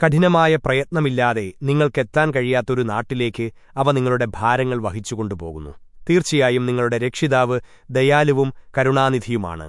കഠിനമായ പ്രയത്നമില്ലാതെ നിങ്ങൾക്കെത്താൻ കഴിയാത്തൊരു നാട്ടിലേക്ക് അവ നിങ്ങളുടെ ഭാരങ്ങൾ വഹിച്ചുകൊണ്ടുപോകുന്നു. തീർച്ചയായും നിങ്ങളുടെ രക്ഷിതാവ് ദയാലുവും കരുണാനിധിയുമാണ്.